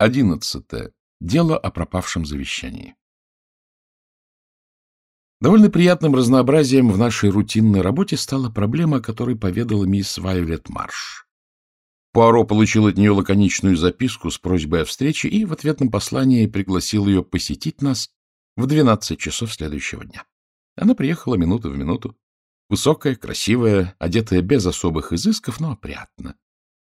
Одиннадцатое. Дело о пропавшем завещании. Довольно приятным разнообразием в нашей рутинной работе стала проблема, о которой поведала мисс Вайолет Марш. Пуаро получил от нее лаконичную записку с просьбой о встрече и в ответном послании пригласил ее посетить нас в 12 часов следующего дня. Она приехала минуту в минуту, высокая, красивая, одетая без особых изысков, но опрятно.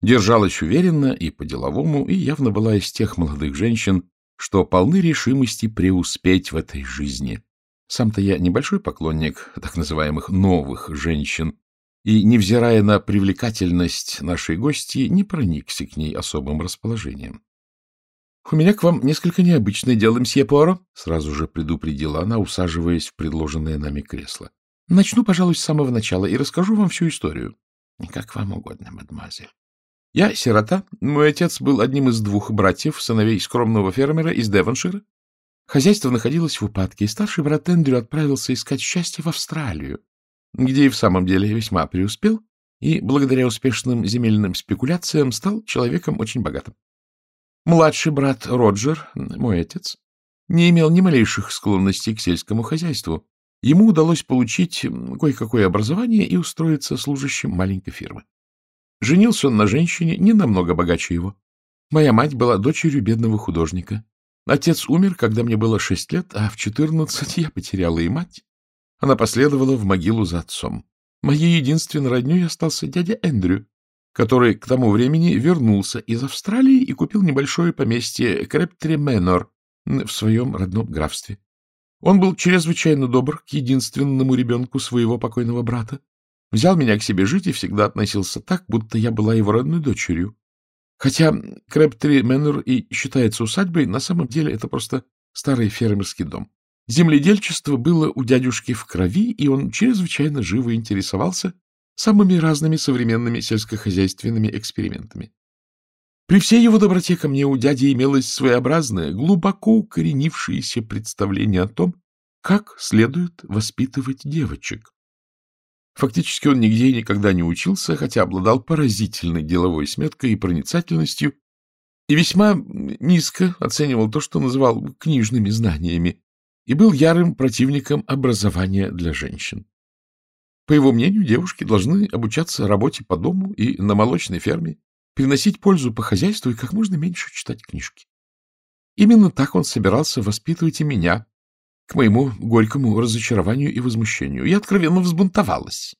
Держалась уверенно и по-деловому, и явно была из тех молодых женщин, что полны решимости преуспеть в этой жизни. Сам-то я небольшой поклонник так называемых «новых женщин», и, невзирая на привлекательность нашей гости, не проникся к ней особым расположением. — У меня к вам несколько необычное дело, мсье Пуаро, — сразу же предупредила она, усаживаясь в предложенное нами кресло. — Начну, пожалуй, с самого начала и расскажу вам всю историю. — Как вам угодно, мадемуазель. Я сирота. Мой отец был одним из двух братьев, сыновей скромного фермера из Девоншира. Хозяйство находилось в упадке, и старший брат Эндрю отправился искать счастье в Австралию, где и в самом деле весьма преуспел, и благодаря успешным земельным спекуляциям стал человеком очень богатым. Младший брат Роджер, мой отец, не имел ни малейших склонностей к сельскому хозяйству. Ему удалось получить кое-какое образование и устроиться служащим маленькой фирмы. Женился он на женщине, не намного богаче его. Моя мать была дочерью бедного художника. Отец умер, когда мне было шесть лет, а в четырнадцать я потеряла и мать. Она последовала в могилу за отцом. Моей единственной родней остался дядя Эндрю, который к тому времени вернулся из Австралии и купил небольшое поместье Крептри Мэнор в своем родном графстве. Он был чрезвычайно добр к единственному ребенку своего покойного брата, Взял меня к себе жить и всегда относился так, будто я была его родной дочерью. Хотя Крэптри Мэннер и считается усадьбой, на самом деле это просто старый фермерский дом. Земледельчество было у дядюшки в крови, и он чрезвычайно живо интересовался самыми разными современными сельскохозяйственными экспериментами. При всей его доброте ко мне у дяди имелось своеобразное, глубоко укоренившееся представление о том, как следует воспитывать девочек. Фактически он нигде и никогда не учился, хотя обладал поразительной деловой сметкой и проницательностью, и весьма низко оценивал то, что называл книжными знаниями, и был ярым противником образования для женщин. По его мнению, девушки должны обучаться работе по дому и на молочной ферме, приносить пользу по хозяйству и как можно меньше читать книжки. Именно так он собирался воспитывать и меня, к моему горькому разочарованию и возмущению. Я откровенно взбунтовалась.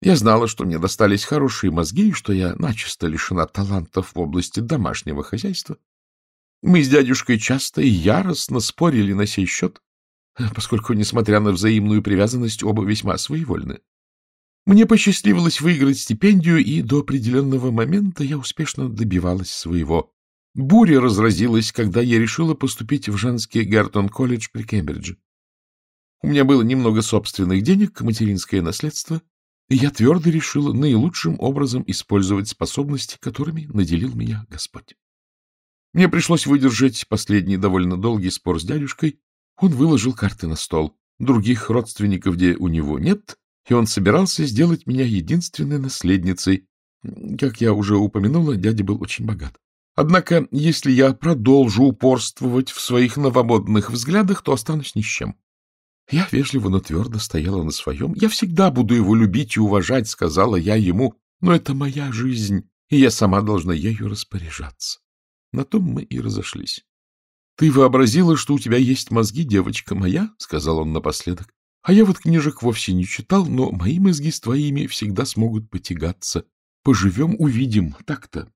Я знала, что мне достались хорошие мозги и что я начисто лишена талантов в области домашнего хозяйства. Мы с дядюшкой часто и яростно спорили на сей счет, поскольку, несмотря на взаимную привязанность, оба весьма своевольны. Мне посчастливилось выиграть стипендию, и до определенного момента я успешно добивалась своего. Буря разразилась, когда я решила поступить в женский Гертон-колледж при Кембридже. У меня было немного собственных денег, материнское наследство, и я твердо решила наилучшим образом использовать способности, которыми наделил меня Господь. Мне пришлось выдержать последний довольно долгий спор с дядюшкой. Он выложил карты на стол. Других родственников, где у него нет, и он собирался сделать меня единственной наследницей. Как я уже упомянула, дядя был очень богат. Однако, если я продолжу упорствовать в своих новомодных взглядах, то останусь ни с чем. Я вежливо, но твердо стояла на своем. Я всегда буду его любить и уважать, сказала я ему, но это моя жизнь, и я сама должна ею распоряжаться. На том мы и разошлись. — Ты вообразила, что у тебя есть мозги, девочка моя? — сказал он напоследок. — А я вот книжек вовсе не читал, но мои мозги с твоими всегда смогут потягаться. Поживем — увидим. Так-то.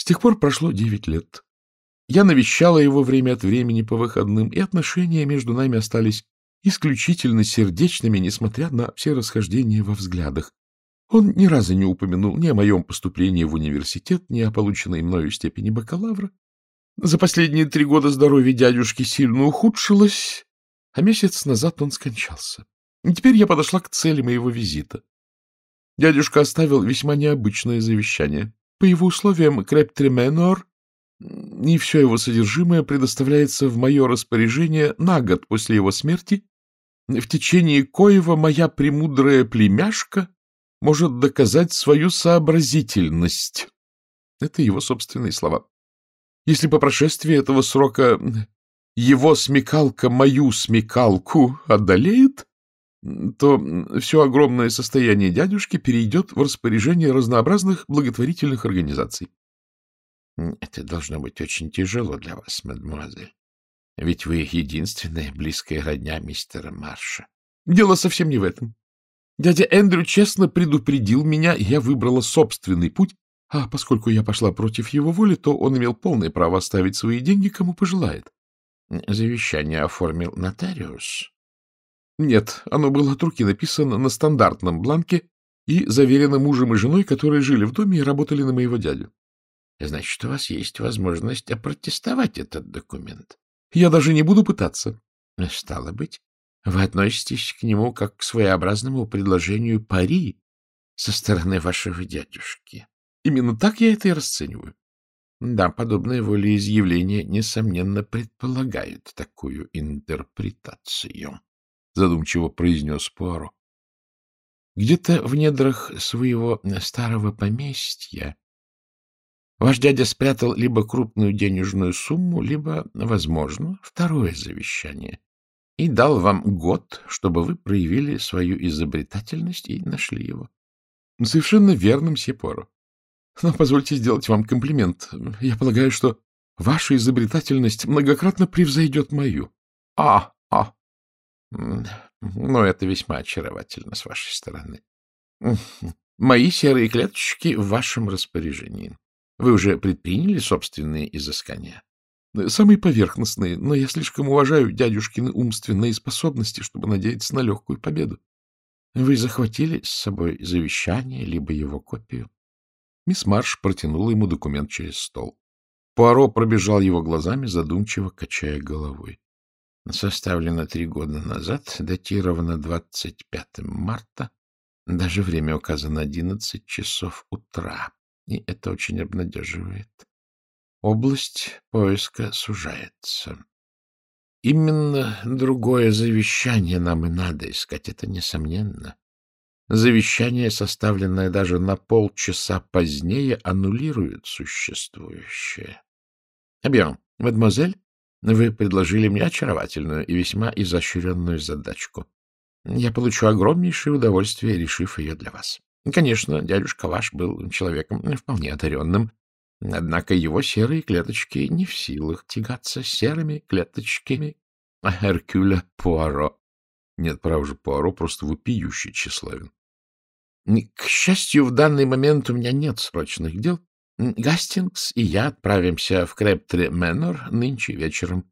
С тех пор прошло девять лет. Я навещала его время от времени по выходным, и отношения между нами остались исключительно сердечными, несмотря на все расхождения во взглядах. Он ни разу не упомянул ни о моем поступлении в университет, ни о полученной мною степени бакалавра. За последние три года здоровье дядюшки сильно ухудшилось, а месяц назад он скончался. И теперь я подошла к цели моего визита. Дядюшка оставил весьма необычное завещание. По его условиям Крептрименор и все его содержимое предоставляется в мое распоряжение на год после его смерти, в течение коего моя премудрая племяшка может доказать свою сообразительность. Это его собственные слова. Если по прошествии этого срока его смекалка мою смекалку одолеет, то все огромное состояние дядюшки перейдет в распоряжение разнообразных благотворительных организаций. — Это должно быть очень тяжело для вас, мадемуазель. Ведь вы единственная близкая родня мистера Марша. Дело совсем не в этом. Дядя Эндрю честно предупредил меня, и я выбрала собственный путь, а поскольку я пошла против его воли, то он имел полное право оставить свои деньги, кому пожелает. Завещание оформил нотариус? Нет, оно было от руки написано на стандартном бланке и заверено мужем и женой, которые жили в доме и работали на моего дядю. Значит, у вас есть возможность опротестовать этот документ. Я даже не буду пытаться. Стало быть, вы относитесь к нему как к своеобразному предложению пари со стороны вашего дядюшки. Именно так я это и расцениваю. Да, подобное волеизъявление, несомненно, предполагает такую интерпретацию, — задумчиво произнес Пуаро. Где-то в недрах своего старого поместья ваш дядя спрятал либо крупную денежную сумму, либо, возможно, второе завещание и дал вам год, чтобы вы проявили свою изобретательность и нашли его. — Совершенно верно, мсье Поро. Но позвольте сделать вам комплимент. Я полагаю, что ваша изобретательность многократно превзойдет мою. — А, а. Ну, это весьма очаровательно с вашей стороны. Мои серые клеточки в вашем распоряжении. Вы уже предприняли собственные изыскания? Самые поверхностные, но я слишком уважаю дядюшкины умственные способности, чтобы надеяться на легкую победу. Вы захватили с собой завещание, либо его копию? Мисс Марш протянула ему документ через стол. Пуаро пробежал его глазами, задумчиво качая головой. Составлено три года назад, датировано 25 марта, даже время указано 11 часов утра, и это очень обнадеживает. Область поиска сужается. Именно другое завещание нам и надо искать, это несомненно. Завещание, составленное даже на полчаса позднее, аннулирует существующее. Объем, мадемуазель, вы предложили мне очаровательную и весьма изощренную задачку. Я получу огромнейшее удовольствие, решив ее для вас. Конечно, дядюшка ваш был человеком вполне одаренным, Однако его серые клеточки не в силах тягаться серыми клеточками Эркюля Пуаро. Нет, право же, Пуаро просто вопиющий тщеславен. К счастью, в данный момент у меня нет срочных дел. Гастингс и я отправимся в Крептре Мэннер нынче вечером.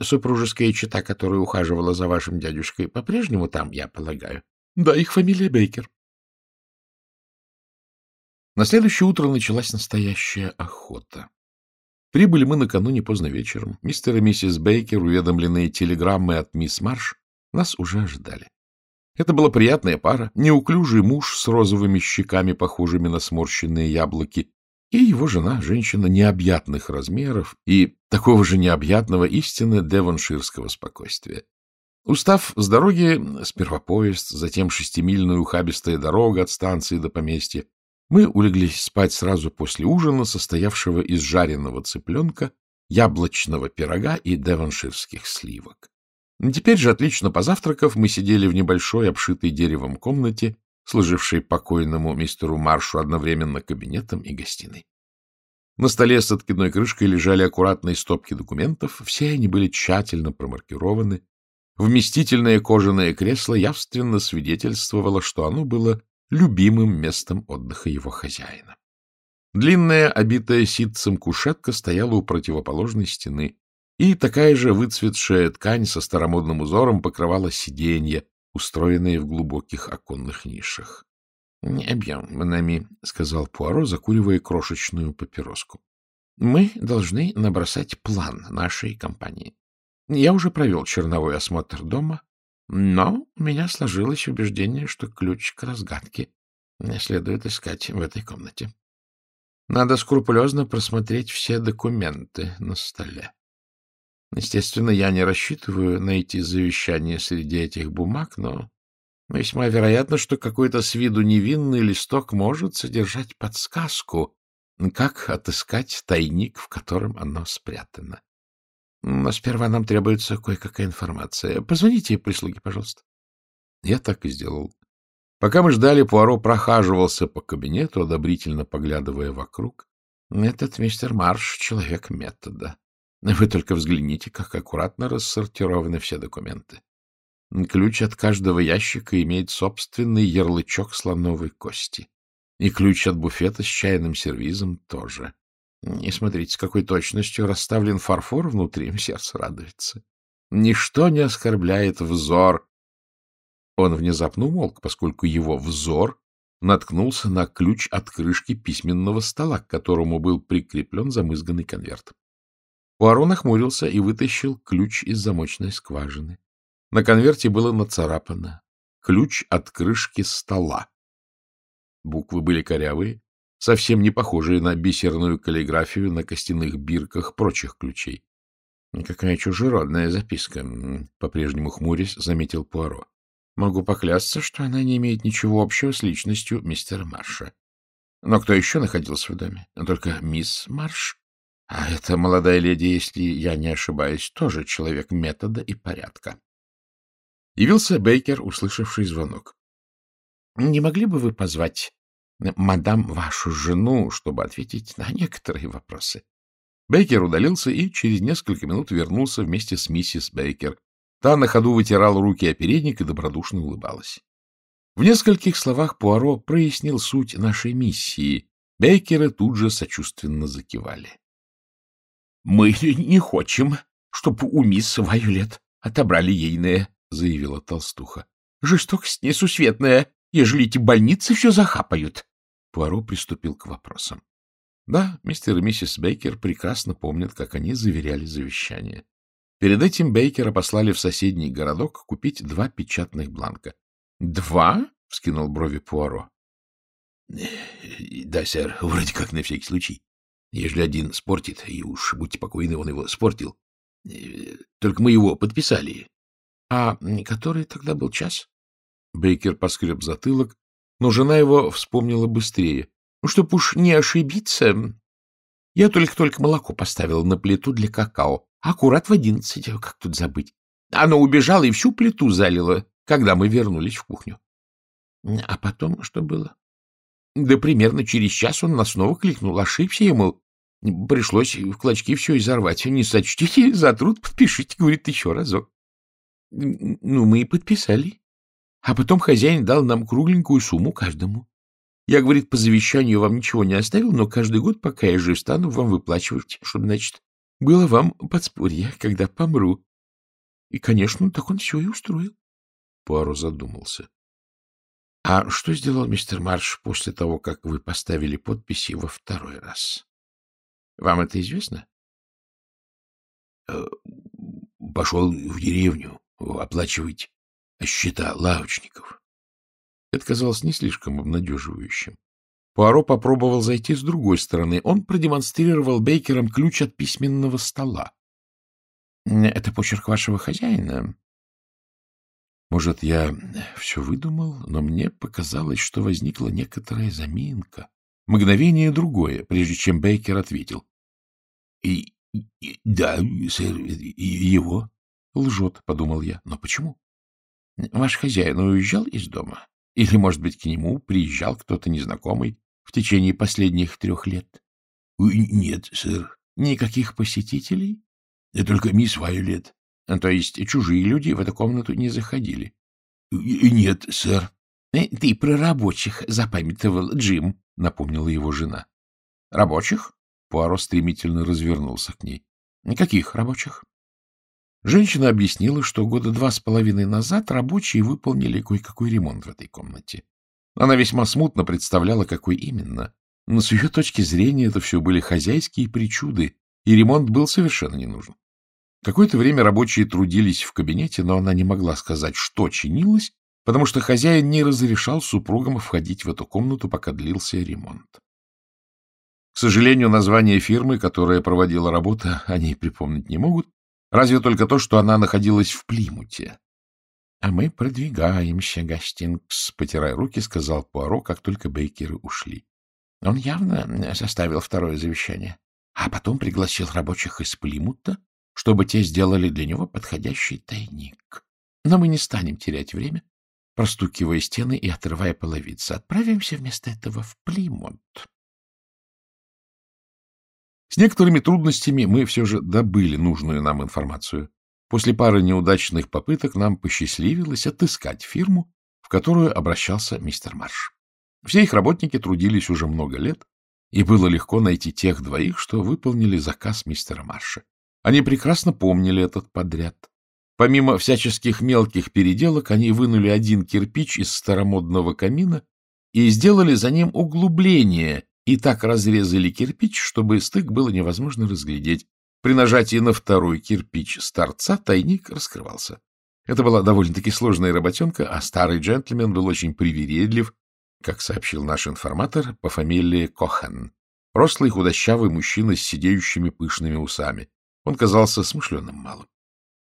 Супружеская чита, которая ухаживала за вашим дядюшкой, по-прежнему там, я полагаю. Да, их фамилия Бейкер. На следующее утро началась настоящая охота. Прибыли мы накануне поздно вечером. Мистер и миссис Бейкер, уведомленные телеграммой от мисс Марш, нас уже ожидали. Это была приятная пара, неуклюжий муж с розовыми щеками, похожими на сморщенные яблоки, и его жена, женщина необъятных размеров и такого же необъятного истины девонширского спокойствия. Устав с дороги, сперва поезд, затем шестимильная ухабистая дорога от станции до поместья, мы улеглись спать сразу после ужина, состоявшего из жареного цыпленка, яблочного пирога и деванширских сливок. Теперь же, отлично позавтракав, мы сидели в небольшой, обшитой деревом комнате, служившей покойному мистеру Маршу одновременно кабинетом и гостиной. На столе с откидной крышкой лежали аккуратные стопки документов, все они были тщательно промаркированы. Вместительное кожаное кресло явственно свидетельствовало, что оно было любимым местом отдыха его хозяина. Длинная, обитая ситцем кушетка стояла у противоположной стены, и такая же выцветшая ткань со старомодным узором покрывала сиденья, устроенные в глубоких оконных нишах. — Не объем, Монами, — сказал Пуаро, закуривая крошечную папироску. — Мы должны набросать план нашей компании. Я уже провел черновой осмотр дома, но у меня сложилось убеждение, что ключ к разгадке следует искать в этой комнате. Надо скрупулезно просмотреть все документы на столе. Естественно, я не рассчитываю найти завещание среди этих бумаг, но весьма вероятно, что какой-то с виду невинный листок может содержать подсказку, как отыскать тайник, в котором оно спрятано. Но сперва нам требуется кое-какая информация. Позвоните прислуге, пожалуйста. Я так и сделал. Пока мы ждали, Пуаро прохаживался по кабинету, одобрительно поглядывая вокруг. Этот мистер Марш — человек метода. Вы только взгляните, как аккуратно рассортированы все документы. Ключ от каждого ящика имеет собственный ярлычок слоновой кости. И ключ от буфета с чайным сервизом тоже. И смотрите, с какой точностью расставлен фарфор внутри, сердце радуется. Ничто не оскорбляет взор, он внезапно умолк, поскольку его взор наткнулся на ключ от крышки письменного стола, к которому был прикреплен замызганный конверт. Пуаро нахмурился и вытащил ключ из замочной скважины. На конверте было нацарапано «Ключ от крышки стола». Буквы были корявые, совсем не похожие на бисерную каллиграфию на костяных бирках прочих ключей. — Какая чужеродная записка, — по-прежнему хмурясь заметил Пуаро. Могу поклясться, что она не имеет ничего общего с личностью мистера Марша. Но кто еще находился в доме? Только мисс Марш. А эта молодая леди, если я не ошибаюсь, тоже человек метода и порядка. Явился Бейкер, услышавший звонок. — Не могли бы вы позвать мадам вашу жену, чтобы ответить на некоторые вопросы? Бейкер удалился и через несколько минут вернулся вместе с миссис Бейкер, Та на ходу вытирала руки о передник и добродушно улыбалась. В нескольких словах Пуаро прояснил суть нашей миссии. Бейкеры тут же сочувственно закивали. — Мы не хотим, чтобы у мисс Вайолет отобрали ейное, — заявила толстуха. — Жестокость несусветная, ежели эти больницы все захапают. Пуаро приступил к вопросам. Да, мистер и миссис Бейкер прекрасно помнят, как они заверяли завещание. Перед этим Бейкера послали в соседний городок купить два печатных бланка. — Два? — вскинул брови Пуаро. — Да, сэр, вроде как на всякий случай. Ежели один спортит, и уж будьте покойны, он его спортил. Только мы его подписали. — А который тогда был час? Бейкер поскреб затылок, но жена его вспомнила быстрее. — Ну, чтоб уж не ошибиться, я только-только молоко поставила на плиту для какао. Аккурат в одиннадцать, как тут забыть. Оно убежало и всю плиту залило, когда мы вернулись в кухню. А потом что было? Да примерно через час он нас снова кликнул. Ошибся ему. Пришлось в клочки все изорвать. Не сочтите за труд, подпишите, говорит, еще разок. Ну, мы и подписали. А потом хозяин дал нам кругленькую сумму каждому. Я, говорит, по завещанию вам ничего не оставил, но каждый год, пока я жив, стану вам выплачивать, чтобы, значит, было вам подспорье, когда помру. И, конечно, так он все и устроил. Пуаро задумался. — А что сделал мистер Марш после того, как вы поставили подписи во второй раз? Вам это известно? Э, — Пошел в деревню оплачивать счета лавочников. Это казалось не слишком обнадеживающим. Пуаро попробовал зайти с другой стороны. Он продемонстрировал Бейкерам ключ от письменного стола. — Это почерк вашего хозяина? Может, я все выдумал, но мне показалось, что возникла некоторая заминка. Мгновение другое, прежде чем Бейкер ответил. И, — Да, сэр, и его. — Лжет, — подумал я. — Но почему? — Ваш хозяин уезжал из дома? Или, может быть, к нему приезжал кто-то незнакомый в течение последних трех лет? — Нет, сэр. — Никаких посетителей? — Только мисс Вайолет. А, — То есть чужие люди в эту комнату не заходили? — Нет, сэр. Э, — Ты про рабочих запамятовал, Джим, — напомнила его жена. — Рабочих? Пуаро стремительно развернулся к ней. — Каких рабочих? Женщина объяснила, что года два с половиной назад рабочие выполнили кое-какой ремонт в этой комнате. Она весьма смутно представляла, какой именно. Но с ее точки зрения это все были хозяйские причуды, и ремонт был совершенно не нужен. Какое-то время рабочие трудились в кабинете, но она не могла сказать, что чинилось, потому что хозяин не разрешал супругам входить в эту комнату, пока длился ремонт. К сожалению, название фирмы, которая проводила работу, они припомнить не могут, Разве только то, что она находилась в Плимуте. — А мы продвигаемся, Гастингс, — потирая руки, сказал Пуаро, как только Бейкеры ушли. Он явно составил второе завещание, а потом пригласил рабочих из Плимута, чтобы те сделали для него подходящий тайник. Но мы не станем терять время, простукивая стены и отрывая половицы. Отправимся вместо этого в Плимут. С некоторыми трудностями мы все же добыли нужную нам информацию. После пары неудачных попыток нам посчастливилось отыскать фирму, в которую обращался мистер Марш. Все их работники трудились уже много лет, и было легко найти тех двоих, что выполнили заказ мистера Марша. Они прекрасно помнили этот подряд. Помимо всяческих мелких переделок, они вынули один кирпич из старомодного камина и сделали за ним углубление и так разрезали кирпич, чтобы стык было невозможно разглядеть. При нажатии на второй кирпич с торца тайник раскрывался. Это была довольно-таки сложная работенка, а старый джентльмен был очень привередлив, как сообщил наш информатор по фамилии Кохан. Рослый худощавый мужчина с сидеющими пышными усами. Он казался смышленым малым.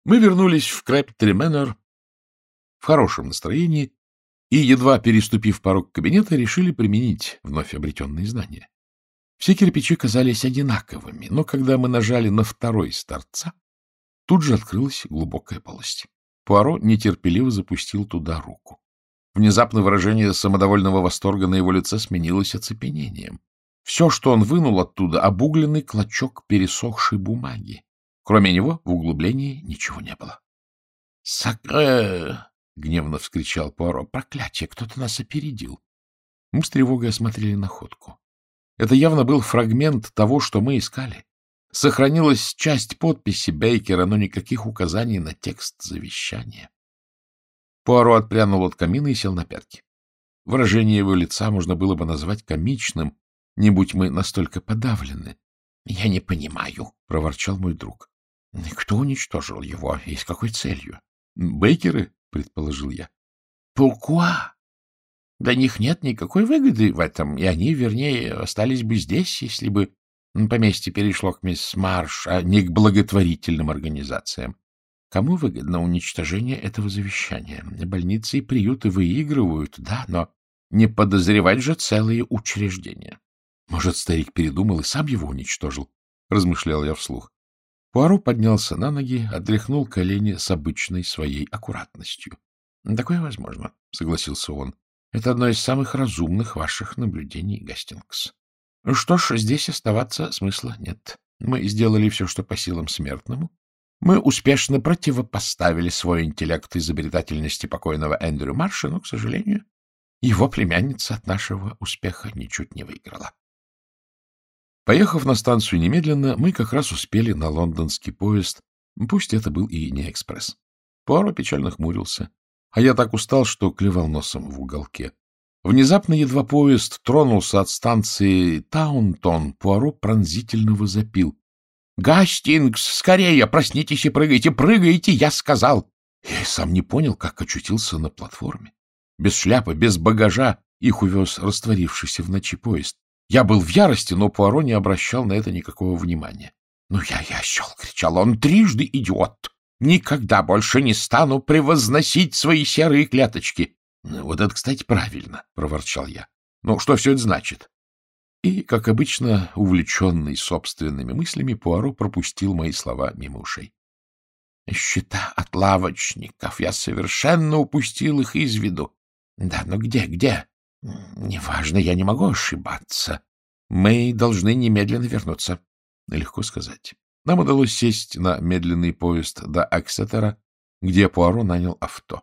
Мы вернулись в Крэптри Мэннер в хорошем настроении и, едва переступив порог кабинета, решили применить вновь обретенные знания. Все кирпичи казались одинаковыми, но когда мы нажали на второй с торца, тут же открылась глубокая полость. Пуаро нетерпеливо запустил туда руку. Внезапно выражение самодовольного восторга на его лице сменилось оцепенением. Все, что он вынул оттуда, обугленный клочок пересохшей бумаги. Кроме него в углублении ничего не было. — Сакре! — гневно вскричал Пуаро. — Проклятие! Кто-то нас опередил. Мы с тревогой осмотрели находку. Это явно был фрагмент того, что мы искали. Сохранилась часть подписи Бейкера, но никаких указаний на текст завещания. Пуаро отпрянул от камина и сел на пятки. Выражение его лица можно было бы назвать комичным, не будь мы настолько подавлены. — Я не понимаю, — проворчал мой друг. — Кто уничтожил его и с какой целью? — Бейкеры, — предположил я. — Пуркуа? Для них нет никакой выгоды в этом, и они, вернее, остались бы здесь, если бы поместье перешло к мисс Марш, а не к благотворительным организациям. Кому выгодно уничтожение этого завещания? Больницы и приюты выигрывают, да, но не подозревать же целые учреждения. Может, старик передумал и сам его уничтожил, — размышлял я вслух. Пуаро поднялся на ноги, отряхнул колени с обычной своей аккуратностью. — Такое возможно, — согласился он. — Это одно из самых разумных ваших наблюдений, Гастингс. Что ж, здесь оставаться смысла нет. Мы сделали все, что по силам смертному, мы успешно противопоставили свой интеллект изобретательности покойного Эндрю Марша, но, к сожалению, его племянница от нашего успеха ничуть не выиграла. Поехав на станцию немедленно, мы как раз успели на лондонский поезд, пусть это был и не экспресс. Пуаро печально хмурился, а я так устал, что клевал носом в уголке. Внезапно, едва поезд тронулся от станции Таунтон, Пуаро пронзительно возопил. Гастингс, скорее, проснитесь и прыгайте, прыгайте, я сказал. Я и сам не понял, как очутился на платформе. Без шляпы, без багажа их увез растворившийся в ночи поезд. Я был в ярости, но Пуаро не обращал на это никакого внимания. — Ну я ящел! — кричал он. — Трижды идиот! Никогда больше не стану превозносить свои серые клеточки. — Вот это, кстати, правильно, — проворчал я. — Ну, что все это значит? И, как обычно, увлеченный собственными мыслями, Пуаро пропустил мои слова мимо ушей. Счета от лавочников. Я совершенно упустил их из виду. Да, но где, где? Неважно, я не могу ошибаться. Мы должны немедленно вернуться. Легко сказать. Нам удалось сесть на медленный поезд до Аксетера, где Пуаро нанял авто.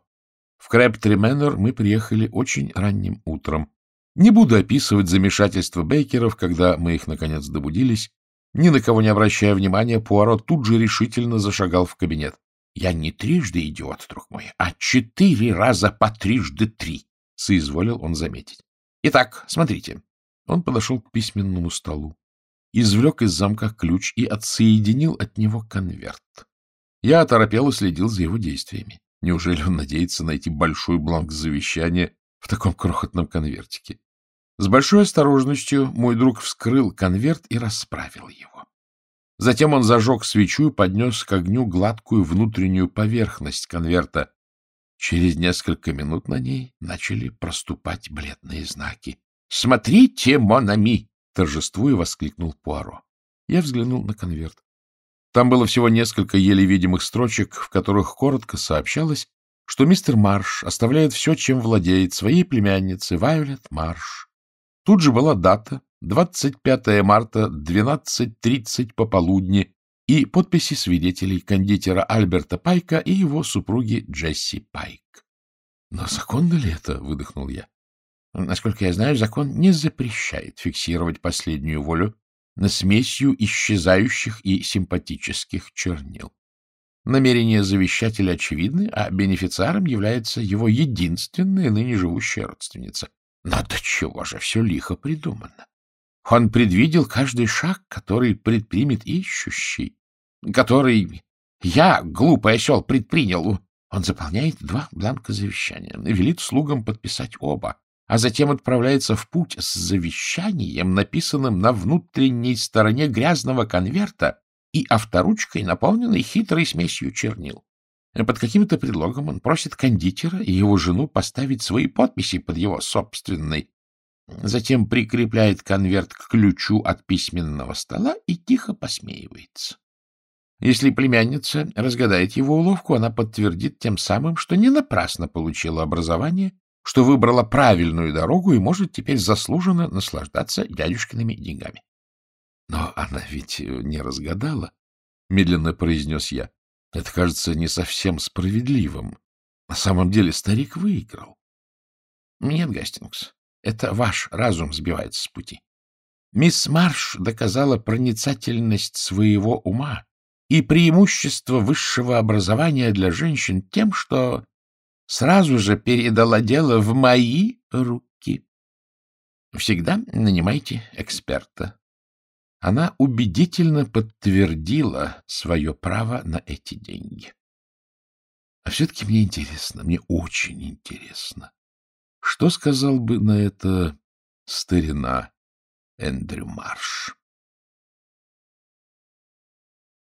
В Крэптри Мэннер мы приехали очень ранним утром, не буду описывать замешательство Бейкеров, когда мы их, наконец, добудились. Ни на кого не обращая внимания, Пуаро тут же решительно зашагал в кабинет. — Я не трижды идиот, друг мой, а четыре раза по трижды три, — соизволил он заметить. — Итак, смотрите. Он подошел к письменному столу, извлек из замка ключ и отсоединил от него конверт. Я оторопел и следил за его действиями. Неужели он надеется найти большой бланк завещания в таком крохотном конвертике? С большой осторожностью мой друг вскрыл конверт и расправил его. Затем он зажег свечу и поднес к огню гладкую внутреннюю поверхность конверта. Через несколько минут на ней начали проступать бледные знаки. — Смотрите, Монами! — торжествуя воскликнул Пуаро. Я взглянул на конверт. Там было всего несколько еле видимых строчек, в которых коротко сообщалось, что мистер Марш оставляет все, чем владеет, своей племяннице Вайолет Марш. Тут же была дата — 25 марта, 12.30 пополудни, и подписи свидетелей кондитера Альберта Пайка и его супруги Джесси Пайк. — Но законно ли это? — выдохнул я. — Насколько я знаю, закон не запрещает фиксировать последнюю волю на смесью исчезающих и симпатических чернил. Намерения завещателя очевидны, а бенефициаром является его единственная ныне живущая родственница. Но до чего же все лихо придумано? Он предвидел каждый шаг, который предпримет ищущий, который я, глупый осел, предпринял. Он заполняет два бланка завещания, велит слугам подписать оба, а затем отправляется в путь с завещанием, написанным на внутренней стороне грязного конверта и авторучкой, наполненной хитрой смесью чернил. Под каким-то предлогом он просит кондитера и его жену поставить свои подписи под его собственной, затем прикрепляет конверт к ключу от письменного стола и тихо посмеивается. Если племянница разгадает его уловку, она подтвердит тем самым, что не напрасно получила образование, что выбрала правильную дорогу и может теперь заслуженно наслаждаться дядюшкиными деньгами. — Но она ведь не разгадала, — медленно произнес я. — Это кажется не совсем справедливым. На самом деле старик выиграл. — Нет, Гастингс, это ваш разум сбивается с пути. Мисс Марш доказала проницательность своего ума и преимущество высшего образования для женщин тем, что сразу же передала дело в мои руки. Всегда нанимайте эксперта. Она убедительно подтвердила свое право на эти деньги. А все-таки мне интересно, мне очень интересно, что сказал бы на это старина Эндрю Марш?